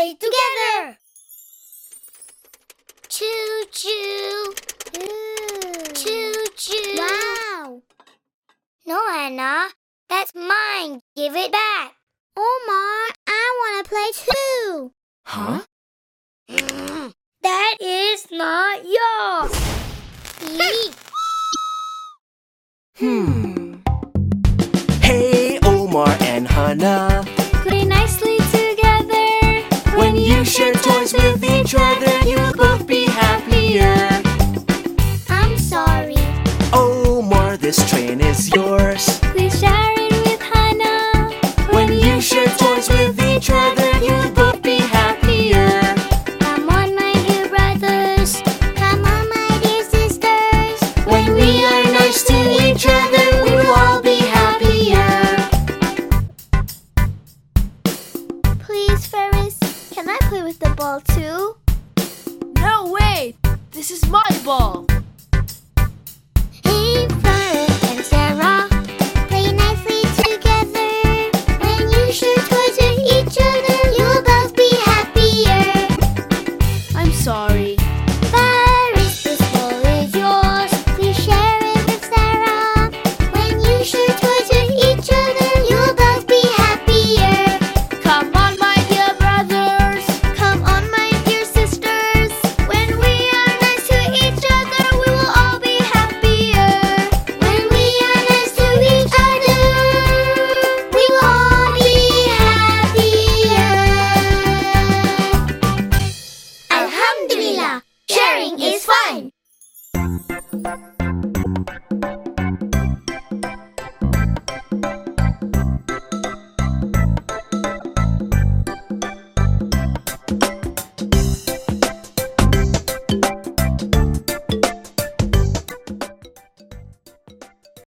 play together. Choo choo. Choo choo. Wow. No, Anna. That's mine. Give it back. Omar, I want to play too. Huh? That is not yours. Eek. Hmm. Hey, Omar and Hannah. This train is yours. Please share it with Hannah. When you share toys with each other, you'll both be happier. Come on, my dear brothers. Come on, my dear sisters. When we are nice to each other, we will all be happier. Please, Ferris, can I play with the ball too? No way! This is my ball. Sharing is fun!